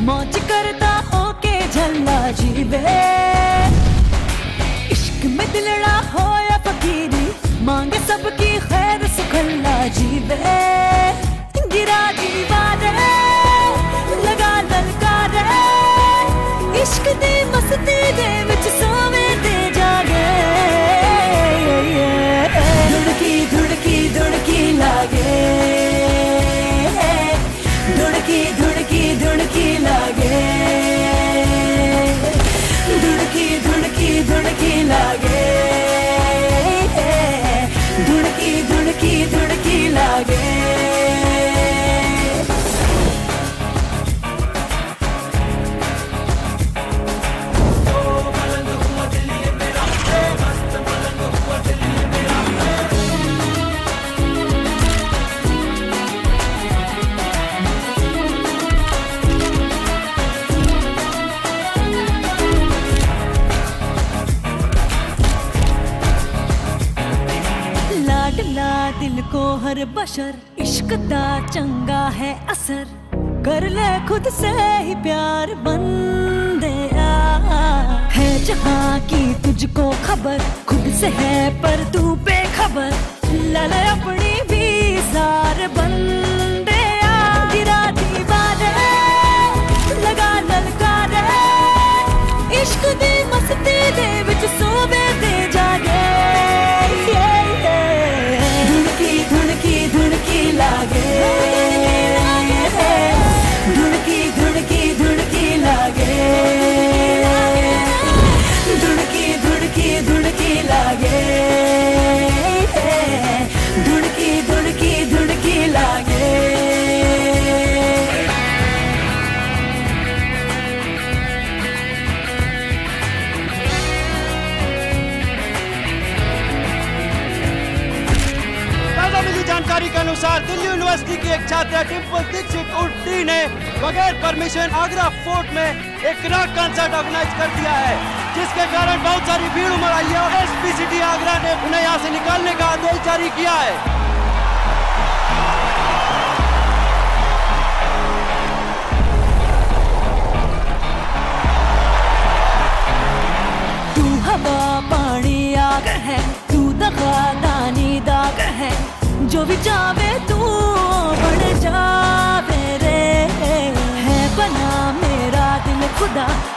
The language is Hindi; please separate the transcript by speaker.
Speaker 1: मौज करता ओके झल्ला जीवे। इश्क में दिलड़ा हो या फकीरी, मांगे सबकी खैर, सुखल्ला जीवे। गिरा दीवार लगा ललकार। इश्क दे मस्ती दे लाडला दिल को हर बशर। इश्क दा चंगा है असर। कर ले खुद से ही प्यार बंदे है जहाँ की तुझको खबर, खुद से है पर तू बेखबर। लल अपनी भी सार बंदे
Speaker 2: जानकारी के अनुसार दिल्ली यूनिवर्सिटी की एक छात्रा टिम्पल दीक्षित उड्डी ने बगैर परमिशन आगरा फोर्ट में एक रॉक कंसर्ट ऑर्गेनाइज कर दिया है, जिसके कारण बहुत सारी भीड़ उमड़ आई है और एस आगरा ने उन्हें यहाँ से निकालने का आदेश जारी किया है। 나